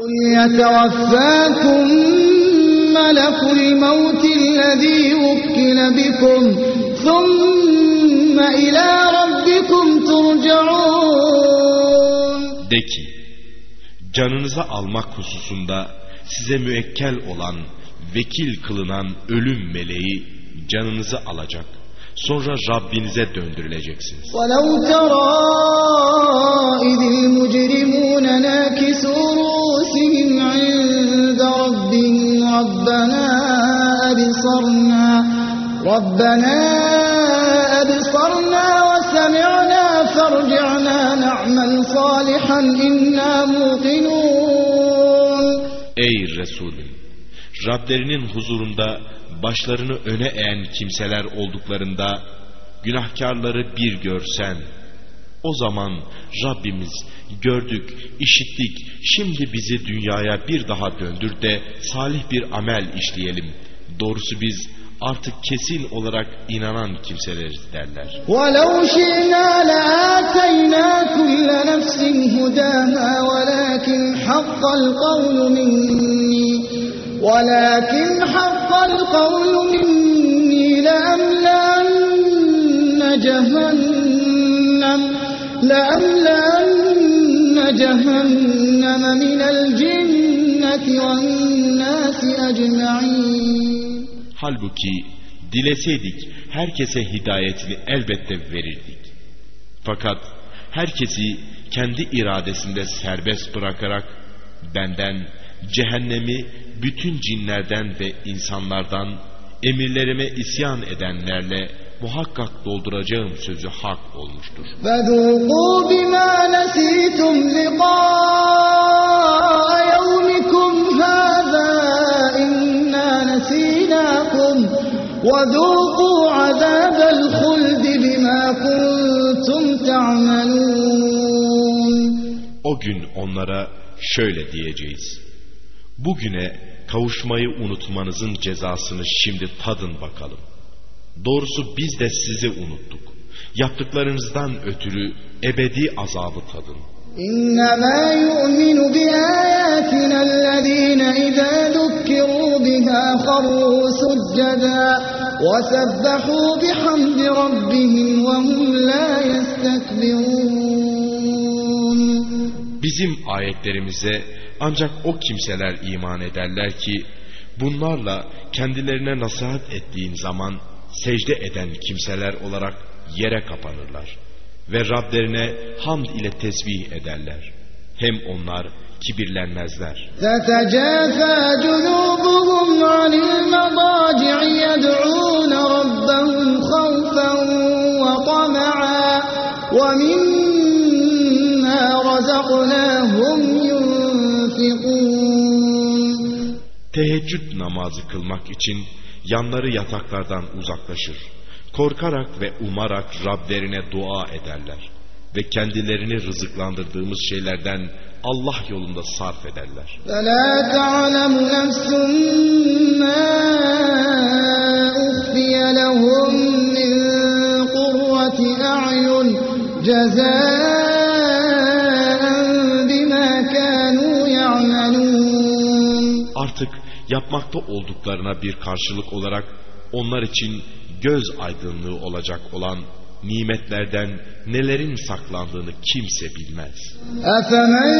قل يتوفاكم ملك الموت الذي وكل بكم ثم إلى ربكم ترجعون De ki, canınızı almak hususunda size müekkel olan, vekil kılınan ölüm meleği canınızı alacak. Sonra Rabbinize döndürüleceksiniz. ولو ترى إذ المجرمون ناكسوا رؤوسهم عند ربهم ربنا أبصرنا ربنا أبصرنا وسمعنا فارجعنا نعمل صالحا إنا موقنون Ey Resulüm! Rablerinin huzurunda başlarını öne eğen kimseler olduklarında günahkarları bir görsen, o zaman Rabbimiz gördük, işittik, şimdi bizi dünyaya bir daha döndür de salih bir amel işleyelim. Doğrusu biz artık kesin olarak inanan kimseleriz derler. ولو شئنا لآتينا كل نفس هداها ولكن حق القول مني ولكن حق القول مني لأملأن جهنم لأملأن جهنم من الجنة والناس أجمعين Halbuki dileseydik herkese hidayetini elbette verirdik. Fakat herkesi kendi iradesinde serbest bırakarak benden cehennemi bütün cinlerden ve insanlardan emirlerime isyan edenlerle muhakkak dolduracağım sözü hak olmuştur. فذوقوا بما نسيتم لقاء يومكم هذا إنا نسيناكم وذوقوا عذاب الخلد بما كنتم تعملون O gün onlara şöyle diyeceğiz. Bugüne kavuşmayı unutmanızın cezasını şimdi tadın bakalım. Doğrusu biz de sizi unuttuk. Yaptıklarınızdan ötürü ebedi azabı tadın. İnnemâ yu'minu biâyâtina allazîne izâ dukkirû bihâ kharrû succedâ ve sebbehû bihamdi rabbihim ve hum lâ yestekbirûn. Bizim ayetlerimize ancak o kimseler iman ederler ki bunlarla kendilerine nasihat ettiğin zaman secde eden kimseler olarak yere kapanırlar ve Rablerine hamd ile tesbih ederler. Hem onlar kibirlenmezler. تتجافى جنوبهم عن المضاجع يدعون ربهم خوفا وطمعا ومما رزقناهم ينفقون Teheccüd namazı kılmak için yanları yataklardan uzaklaşır. Korkarak ve umarak Rablerine dua ederler. Ve kendilerini rızıklandırdığımız şeylerden Allah yolunda sarf ederler. فلا تعلم نفس ما أخفي لهم من قرة أعين جزاء Artık yapmakta olduklarına bir karşılık olarak onlar için göz aydınlığı olacak olan nimetlerden nelerin saklandığını kimse bilmez. أفمن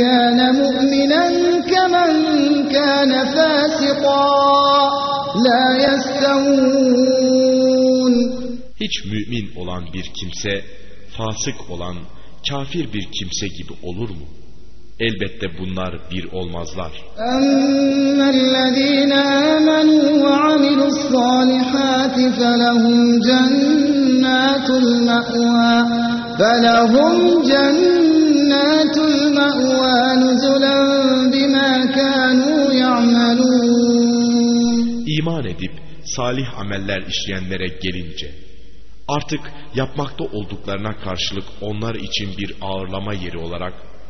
كان مؤمنا كمن كان فاسقا لا يستوون Hiç mümin olan bir kimse, fasık olan kafir bir kimse gibi olur mu? Elbette bunlar bir olmazlar. أما الذين آمنوا وعملوا الصالحات فلهم جنات المأوى فلهم جنات المأوى نزلا بما كانوا يعملون İman edip salih ameller işleyenlere gelince, artık yapmakta olduklarına karşılık onlar için bir ağırlama yeri olarak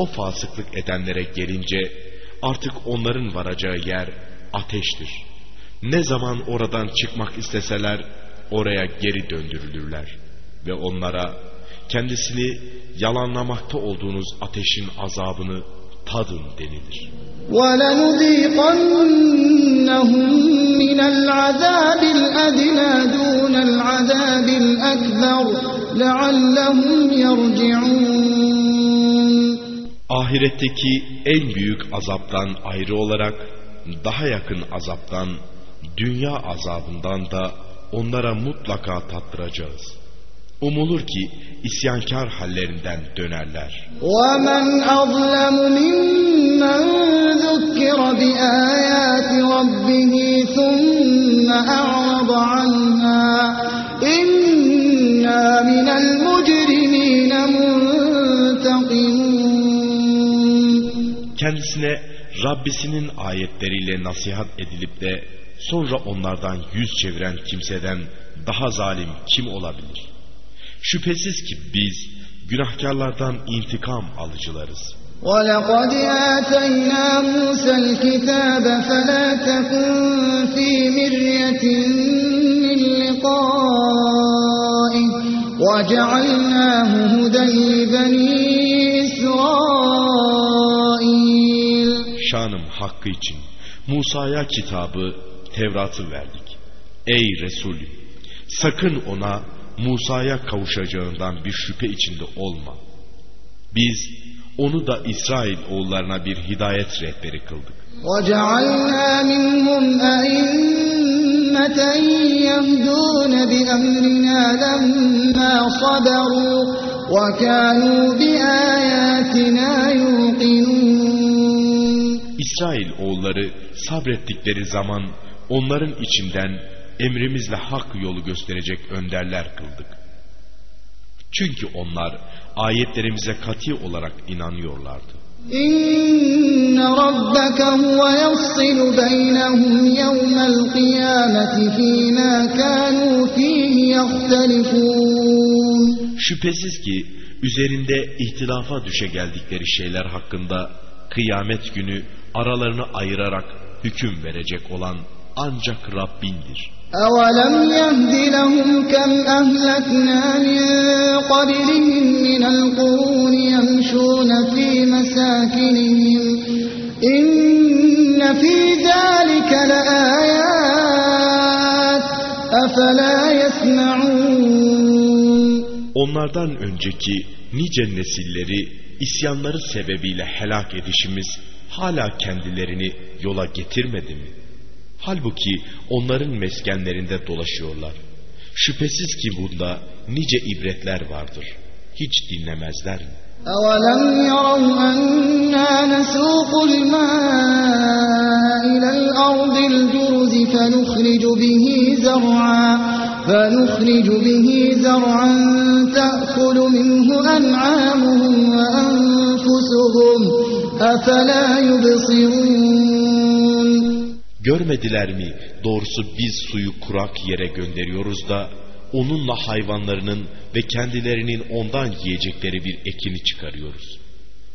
o fasıklık edenlere gelince artık onların varacağı yer ateştir. Ne zaman oradan çıkmak isteseler oraya geri döndürülürler ve onlara kendisini yalanlamakta olduğunuz ateşin azabını tadın denilir. وَلَنُذِيقَنَّهُمْ مِنَ الْعَذَابِ الْأَدْنَى دُونَ الْعَذَابِ الْأَكْبَرِ لَعَلَّهُمْ يَرْجِعُونَ Ahiretteki en büyük azaptan ayrı olarak daha yakın azaptan, dünya azabından da onlara mutlaka tattıracağız. Umulur ki isyankar hallerinden dönerler. وَمَنْ أَظْلَمُ مِمَّنْ ذُكِّرَ بِآيَاتِ رَبِّهِ ثُمَّ أَعْرَضَ عَنْهَا إِنَّا مِنَ الْمُجْرِمِينَ Kendisine Rabbisinin ayetleriyle nasihat edilip de sonra onlardan yüz çeviren kimseden daha zalim kim olabilir? Şüphesiz ki biz günahkarlardan intikam alıcılarız. وَلَقَدْ آتَيْنَا مُوسَى الْكِتَابَ فَلَا تَكُنْ فِي مِرْيَةٍ مِّن لِقَائِهِ وَجَعَلْنَاهُ هُدًى لِبَنِي hakkı için Musa'ya kitabı, Tevrat'ı verdik. Ey Resulüm! Sakın ona Musa'ya kavuşacağından bir şüphe içinde olma. Biz onu da İsrail oğullarına bir hidayet rehberi kıldık. وَجَعَلْنَا مِنْهُمْ أَئِمَّةً يَهْدُونَ بِأَمْرِنَا لَمَّا صَبَرُوا وَكَانُوا بِآيَاتِنَا يُوقِنُونَ İsrail oğulları sabrettikleri zaman onların içinden emrimizle hak yolu gösterecek önderler kıldık. Çünkü onlar ayetlerimize kati olarak inanıyorlardı. İnne rabbeke huve yassilu beynehum yevmel kıyameti fîmâ kânû fîhî yahtelifûn. Şüphesiz ki üzerinde ihtilafa düşe geldikleri şeyler hakkında kıyamet günü aralarını ayırarak hüküm verecek olan ancak Rabbindir. أَوَلَمْ يَهْدِ لَهُمْ كَمْ أَهْلَكْنَا مِنْ قَبْلِهِمْ مِنَ الْقُرُونِ يَمْشُونَ فِي مَسَاكِنِهِمْ إِنَّ فِي ذَلِكَ لَآيَاتٍ أَفَلَا يَسْمَعُونَ Onlardan önceki nice nesilleri isyanları sebebiyle helak edişimiz hala kendilerini yola getirmedi mi? Halbuki onların meskenlerinde dolaşıyorlar. Şüphesiz ki bunda nice ibretler vardır. Hiç dinlemezler mi? أَوَلَمْ يَرَوْا أَنَّا نَسُوقُ الْمَاءَ إِلَى الْأَرْضِ الْجُرُزِ فَنُخْرِجُ بِهِ زَرْعًا فَنُخْرِجُ بِهِ زَرْعًا تَأْكُلُ مِنْهُ أَنْعَامُهُمْ وَأَنْفُسُهُمْ أَفَلَا يُبْصِرُونَ Görmediler mi doğrusu biz suyu kurak yere gönderiyoruz da onunla hayvanlarının ve kendilerinin ondan yiyecekleri bir ekini çıkarıyoruz.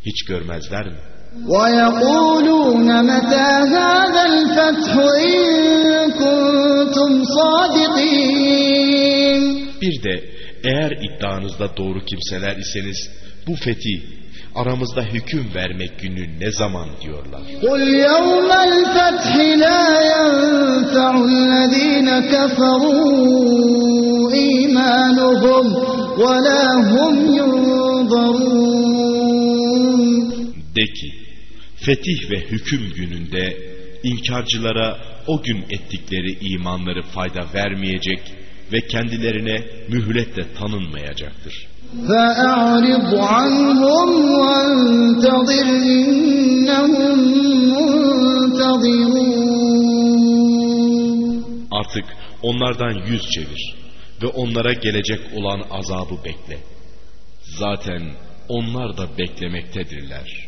Hiç görmezler mi? وَيَقُولُونَ مَتَى هَذَا الْفَتْحُ إِن كُنتُمْ صَادِقِينَ Bir de eğer iddianızda doğru kimseler iseniz bu fetih aramızda hüküm vermek günü ne zaman diyorlar. قُلْ يَوْمَ الْفَتْحِ لَا يَنفَعُ الَّذ۪ينَ كَفَرُوا إِيمَانُهُمْ وَلَا هُمْ يُنظَرُونَ De ki fetih ve hüküm gününde inkarcılara o gün ettikleri imanları fayda vermeyecek ve kendilerine mühlet de tanınmayacaktır. فَأَعْرِضْ عَنْهُمْ وَانْتَظِرْ إِنَّهُمْ مُنْتَظِرُونَ Artık onlardan yüz çevir ve onlara gelecek olan azabı bekle. Zaten onlar da beklemektedirler.